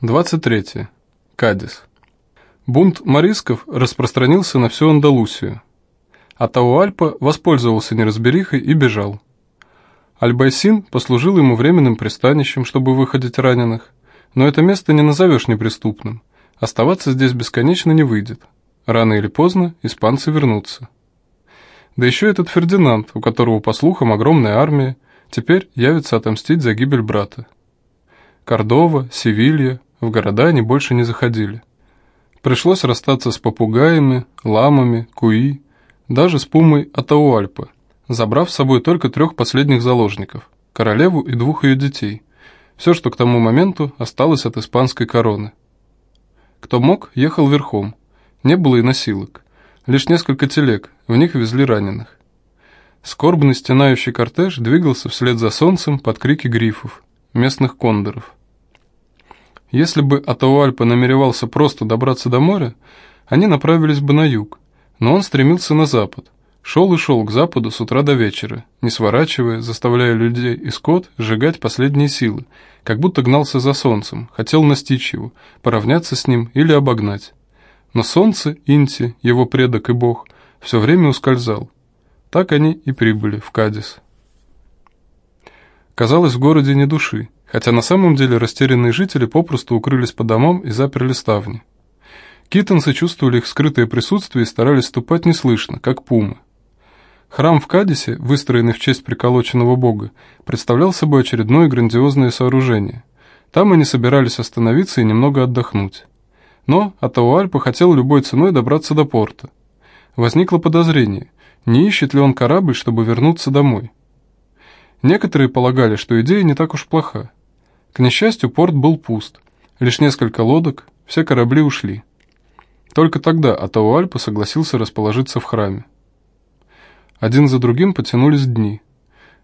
23. Кадис. Бунт морисков распространился на всю Андалусию. Атауальпа воспользовался неразберихой и бежал. Альбайсин послужил ему временным пристанищем, чтобы выходить раненых, но это место не назовешь неприступным. Оставаться здесь бесконечно не выйдет. Рано или поздно испанцы вернутся. Да еще этот Фердинанд, у которого, по слухам, огромная армия, теперь явится отомстить за гибель брата. Кордова, Севилья, в города они больше не заходили. Пришлось расстаться с попугаями, ламами, куи, даже с пумой Атауальпы, забрав с собой только трех последних заложников, королеву и двух ее детей, все, что к тому моменту осталось от испанской короны. Кто мог, ехал верхом, не было и носилок, лишь несколько телег, в них везли раненых. Скорбный стенающий кортеж двигался вслед за солнцем под крики грифов, местных кондоров. Если бы Атауальпа намеревался просто добраться до моря, они направились бы на юг, но он стремился на запад, шел и шел к западу с утра до вечера, не сворачивая, заставляя людей и скот сжигать последние силы, как будто гнался за солнцем, хотел настичь его, поравняться с ним или обогнать. Но солнце, Инти, его предок и бог, все время ускользал. Так они и прибыли в Кадис. Казалось, в городе ни души, хотя на самом деле растерянные жители попросту укрылись по домам и заперли ставни. Китонцы чувствовали их скрытое присутствие и старались ступать неслышно, как пумы. Храм в Кадисе, выстроенный в честь приколоченного бога, представлял собой очередное грандиозное сооружение. Там они собирались остановиться и немного отдохнуть. Но Атауальпа хотел любой ценой добраться до порта. Возникло подозрение, не ищет ли он корабль, чтобы вернуться домой. Некоторые полагали, что идея не так уж плоха. К несчастью, порт был пуст. Лишь несколько лодок, все корабли ушли. Только тогда Атауальпа согласился расположиться в храме. Один за другим потянулись дни.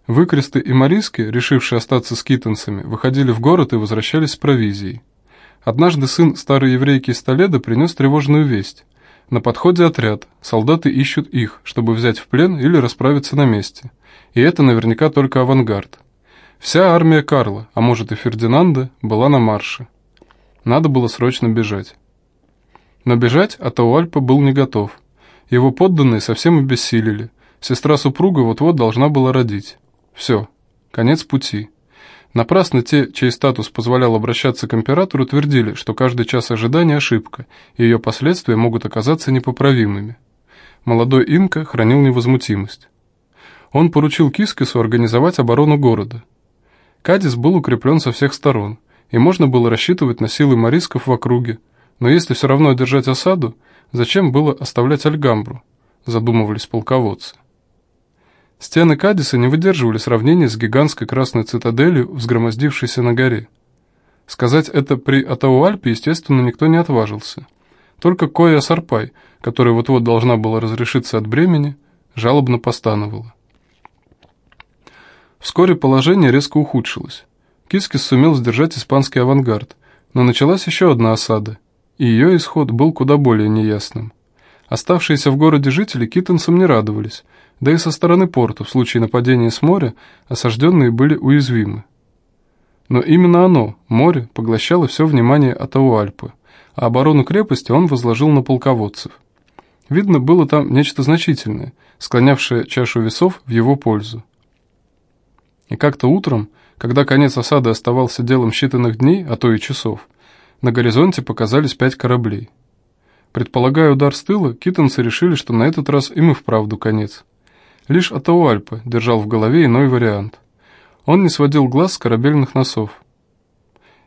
Выкресты и Мариски, решившие остаться с китанцами, выходили в город и возвращались с провизией. Однажды сын старой еврейки из Толеда принес тревожную весть. На подходе отряд, солдаты ищут их, чтобы взять в плен или расправиться на месте. И это наверняка только авангард. Вся армия Карла, а может и Фердинанда, была на марше. Надо было срочно бежать. Но бежать Атауальпа был не готов. Его подданные совсем обессилели. Сестра супруга вот-вот должна была родить. Все, конец пути. Напрасно те, чей статус позволял обращаться к императору, твердили, что каждый час ожидания – ошибка, и ее последствия могут оказаться непоправимыми. Молодой инка хранил невозмутимость. Он поручил Кискису организовать оборону города – Кадис был укреплен со всех сторон, и можно было рассчитывать на силы морисков в округе, но если все равно одержать осаду, зачем было оставлять Альгамбру, задумывались полководцы. Стены Кадиса не выдерживали сравнения с гигантской красной цитаделью, взгромоздившейся на горе. Сказать это при Атауальпе, естественно, никто не отважился. Только Коя Сарпай, которая вот-вот должна была разрешиться от бремени, жалобно постановала. Вскоре положение резко ухудшилось. Кискис сумел сдержать испанский авангард, но началась еще одна осада, и ее исход был куда более неясным. Оставшиеся в городе жители китанцам не радовались, да и со стороны порта в случае нападения с моря осажденные были уязвимы. Но именно оно, море, поглощало все внимание Атауальпы, а оборону крепости он возложил на полководцев. Видно, было там нечто значительное, склонявшее чашу весов в его пользу. И как-то утром, когда конец осады оставался делом считанных дней, а то и часов, на горизонте показались пять кораблей. Предполагая удар с тыла, китанцы решили, что на этот раз им и вправду конец. Лишь Атауальпа держал в голове иной вариант. Он не сводил глаз с корабельных носов.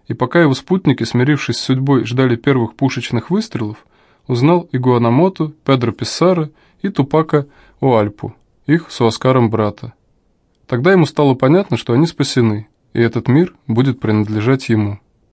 И пока его спутники, смирившись с судьбой, ждали первых пушечных выстрелов, узнал и Гуанамоту, Педро Писсара и Тупака Уальпу, их с Оскаром брата. Тогда ему стало понятно, что они спасены, и этот мир будет принадлежать ему.